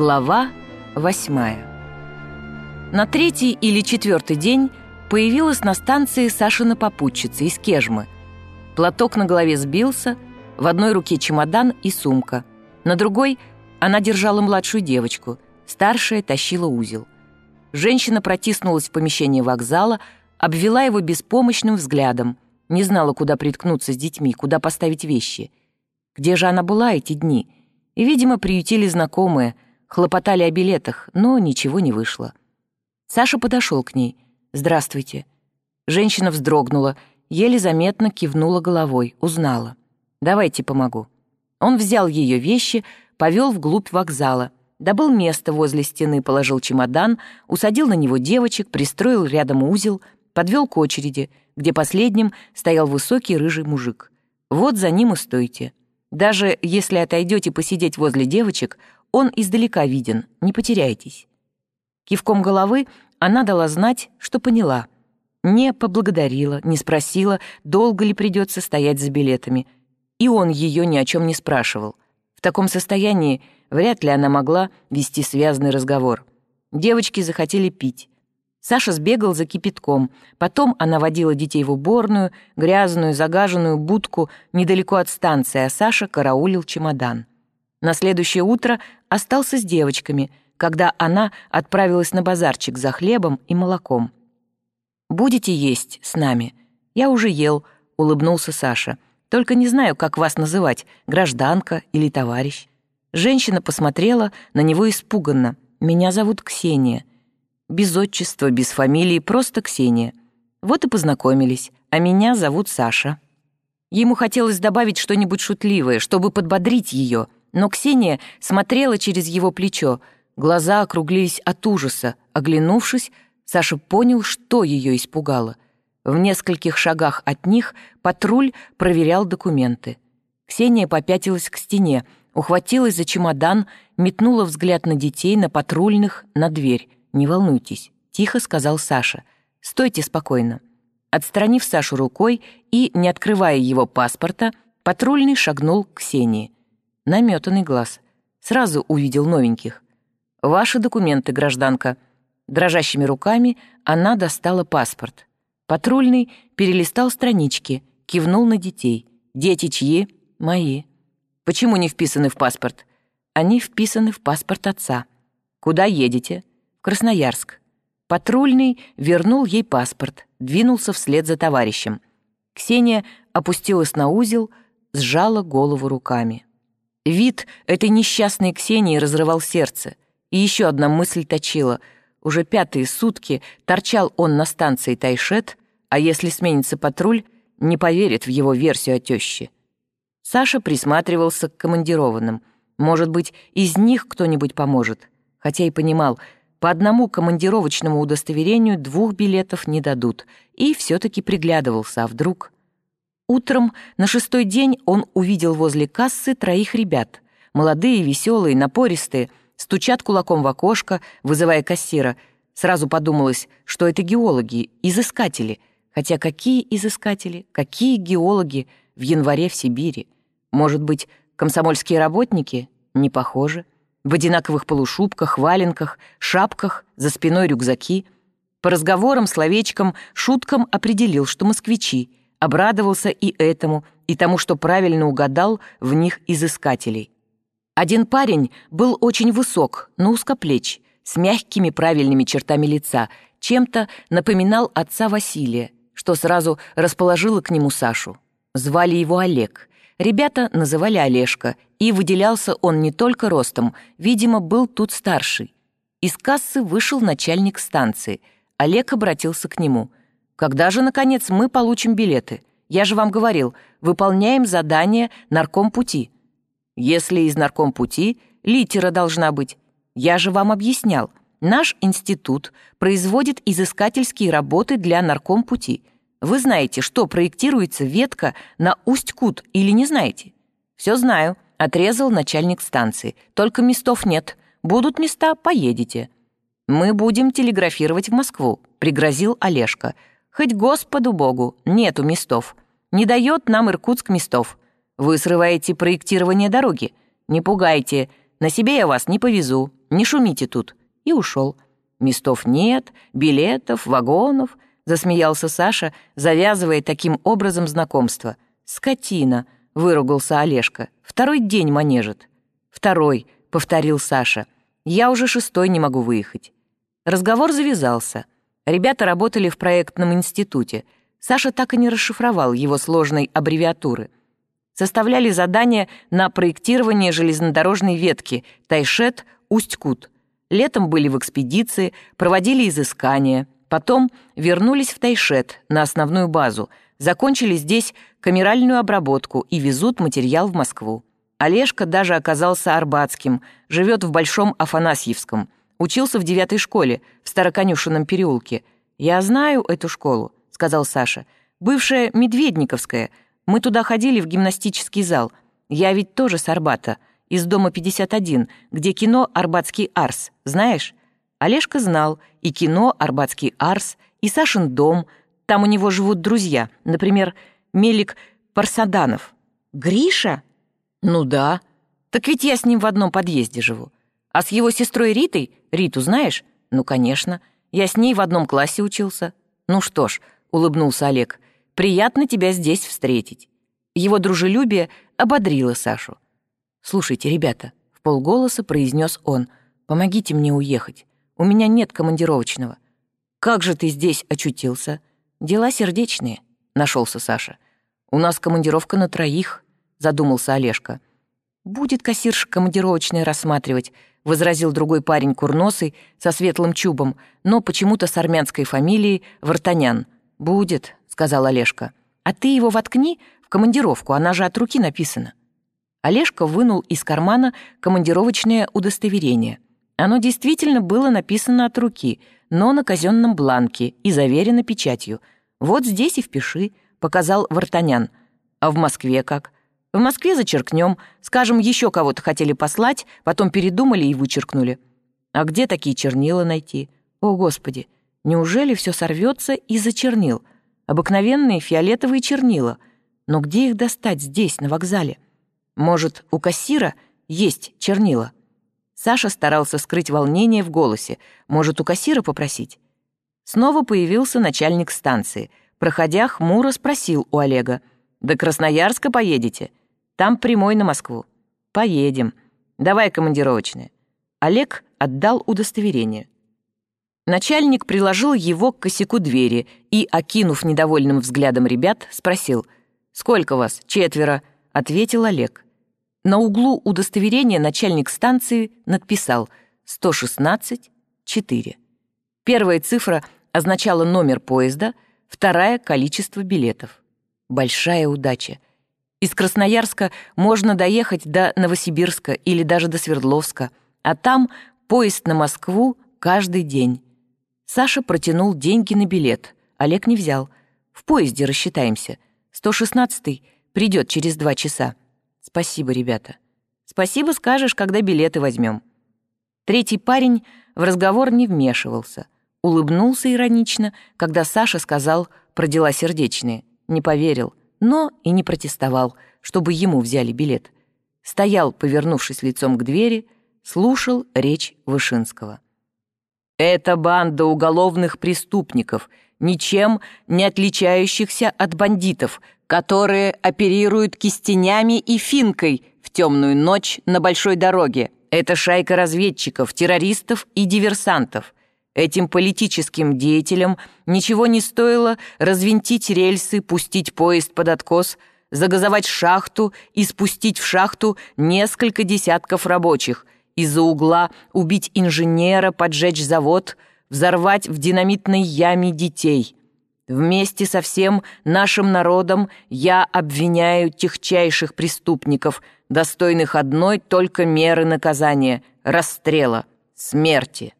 Глава восьмая На третий или четвертый день появилась на станции Сашина попутчица из Кежмы. Платок на голове сбился, в одной руке чемодан и сумка. На другой она держала младшую девочку, старшая тащила узел. Женщина протиснулась в помещение вокзала, обвела его беспомощным взглядом, не знала, куда приткнуться с детьми, куда поставить вещи. Где же она была эти дни? И, видимо, приютили знакомые — Хлопотали о билетах, но ничего не вышло. Саша подошел к ней. «Здравствуйте». Женщина вздрогнула, еле заметно кивнула головой, узнала. «Давайте помогу». Он взял ее вещи, повел вглубь вокзала, добыл место возле стены, положил чемодан, усадил на него девочек, пристроил рядом узел, подвел к очереди, где последним стоял высокий рыжий мужик. «Вот за ним и стойте. Даже если отойдете посидеть возле девочек, он издалека виден, не потеряйтесь». Кивком головы она дала знать, что поняла. Не поблагодарила, не спросила, долго ли придется стоять за билетами. И он ее ни о чем не спрашивал. В таком состоянии вряд ли она могла вести связанный разговор. Девочки захотели пить. Саша сбегал за кипятком. Потом она водила детей в уборную, грязную, загаженную будку недалеко от станции, а Саша караулил чемодан. На следующее утро остался с девочками, когда она отправилась на базарчик за хлебом и молоком. «Будете есть с нами?» «Я уже ел», — улыбнулся Саша. «Только не знаю, как вас называть, гражданка или товарищ». Женщина посмотрела на него испуганно. «Меня зовут Ксения». Без отчества, без фамилии, просто Ксения. Вот и познакомились, а меня зовут Саша. Ему хотелось добавить что-нибудь шутливое, чтобы подбодрить ее — но Ксения смотрела через его плечо, глаза округлились от ужаса. Оглянувшись, Саша понял, что ее испугало. В нескольких шагах от них патруль проверял документы. Ксения попятилась к стене, ухватилась за чемодан, метнула взгляд на детей, на патрульных, на дверь. «Не волнуйтесь», — тихо сказал Саша. «Стойте спокойно». Отстранив Сашу рукой и, не открывая его паспорта, патрульный шагнул к Ксении наметанный глаз. Сразу увидел новеньких. «Ваши документы, гражданка». Дрожащими руками она достала паспорт. Патрульный перелистал странички, кивнул на детей. «Дети чьи?» «Мои». «Почему не вписаны в паспорт?» «Они вписаны в паспорт отца». «Куда едете?» «В Красноярск». Патрульный вернул ей паспорт, двинулся вслед за товарищем. Ксения опустилась на узел, сжала голову руками. Вид этой несчастной Ксении разрывал сердце. И еще одна мысль точила. Уже пятые сутки торчал он на станции Тайшет, а если сменится патруль, не поверит в его версию о тёще. Саша присматривался к командированным. Может быть, из них кто-нибудь поможет. Хотя и понимал, по одному командировочному удостоверению двух билетов не дадут. И все таки приглядывался, а вдруг... Утром на шестой день он увидел возле кассы троих ребят. Молодые, веселые, напористые, стучат кулаком в окошко, вызывая кассира. Сразу подумалось, что это геологи, изыскатели. Хотя какие изыскатели, какие геологи в январе в Сибири? Может быть, комсомольские работники? Не похоже. В одинаковых полушубках, валенках, шапках, за спиной рюкзаки. По разговорам, словечкам, шуткам определил, что москвичи — обрадовался и этому, и тому, что правильно угадал в них изыскателей. Один парень был очень высок, но узкоплеч, с мягкими правильными чертами лица, чем-то напоминал отца Василия, что сразу расположило к нему Сашу. Звали его Олег. Ребята называли Олежка, и выделялся он не только ростом, видимо, был тут старший. Из кассы вышел начальник станции. Олег обратился к нему — когда же, наконец, мы получим билеты? Я же вам говорил, выполняем задание наркомпути. Если из наркомпути, литера должна быть. Я же вам объяснял. Наш институт производит изыскательские работы для наркомпути. Вы знаете, что проектируется ветка на Усть-Кут или не знаете? Все знаю, отрезал начальник станции. Только местов нет. Будут места, поедете. Мы будем телеграфировать в Москву, пригрозил Олежка. Хоть Господу Богу, нету местов. Не дает нам Иркутск местов. Вы срываете проектирование дороги. Не пугайте, на себе я вас не повезу. не шумите тут, и ушел. Местов нет, билетов, вагонов, засмеялся Саша, завязывая таким образом знакомство. Скотина, выругался Олежка, второй день манежит. Второй, повторил Саша. Я уже шестой не могу выехать. Разговор завязался. Ребята работали в проектном институте. Саша так и не расшифровал его сложной аббревиатуры. Составляли задания на проектирование железнодорожной ветки Тайшет-Усть-Кут. Летом были в экспедиции, проводили изыскания. Потом вернулись в Тайшет на основную базу, закончили здесь камеральную обработку и везут материал в Москву. Олежка даже оказался арбатским, живет в Большом Афанасьевском. Учился в девятой школе, в Староконюшенном переулке. «Я знаю эту школу», — сказал Саша. «Бывшая Медведниковская. Мы туда ходили в гимнастический зал. Я ведь тоже с Арбата, из дома 51, где кино «Арбатский Арс», знаешь?» Олежка знал и кино «Арбатский Арс», и Сашин дом. Там у него живут друзья, например, Мелик Парсаданов. «Гриша?» «Ну да. Так ведь я с ним в одном подъезде живу. А с его сестрой Ритой, Риту знаешь? Ну, конечно. Я с ней в одном классе учился. Ну что ж, улыбнулся Олег, приятно тебя здесь встретить. Его дружелюбие ободрило Сашу. «Слушайте, ребята», — в полголоса произнес он, «помогите мне уехать. У меня нет командировочного». «Как же ты здесь очутился?» «Дела сердечные», — нашелся Саша. «У нас командировка на троих», задумался Олежка. «Будет кассирша командировочное рассматривать», — возразил другой парень курносый со светлым чубом, но почему-то с армянской фамилией Вартанян. «Будет», — сказал Олежка. «А ты его воткни в командировку, она же от руки написана». Олежка вынул из кармана командировочное удостоверение. Оно действительно было написано от руки, но на казенном бланке и заверено печатью. «Вот здесь и впиши», — показал Вартанян. «А в Москве как?» В Москве зачеркнем, скажем, еще кого-то хотели послать, потом передумали и вычеркнули. А где такие чернила найти? О, Господи, неужели все сорвется из-за чернил? Обыкновенные фиолетовые чернила. Но где их достать здесь, на вокзале? Может, у кассира есть чернила? Саша старался скрыть волнение в голосе. Может, у кассира попросить? Снова появился начальник станции. Проходя, хмуро спросил у Олега. «До Красноярска поедете?» Там прямой на Москву. Поедем. Давай командировочное. Олег отдал удостоверение. Начальник приложил его к косяку двери и, окинув недовольным взглядом ребят, спросил, «Сколько вас? Четверо?» — ответил Олег. На углу удостоверения начальник станции надписал «116-4». Первая цифра означала номер поезда, вторая — количество билетов. Большая удача — из Красноярска можно доехать до Новосибирска или даже до Свердловска, а там поезд на Москву каждый день. Саша протянул деньги на билет. Олег не взял. В поезде рассчитаемся. 116-й придет через два часа. Спасибо, ребята. Спасибо скажешь, когда билеты возьмем. Третий парень в разговор не вмешивался. Улыбнулся иронично, когда Саша сказал про дела сердечные. Не поверил но и не протестовал, чтобы ему взяли билет. Стоял, повернувшись лицом к двери, слушал речь Вышинского. «Это банда уголовных преступников, ничем не отличающихся от бандитов, которые оперируют кистенями и финкой в темную ночь на большой дороге. Это шайка разведчиков, террористов и диверсантов. Этим политическим деятелям ничего не стоило развинтить рельсы, пустить поезд под откос, загазовать шахту и спустить в шахту несколько десятков рабочих, из-за угла убить инженера, поджечь завод, взорвать в динамитной яме детей. Вместе со всем нашим народом я обвиняю техчайших преступников, достойных одной только меры наказания — расстрела, смерти.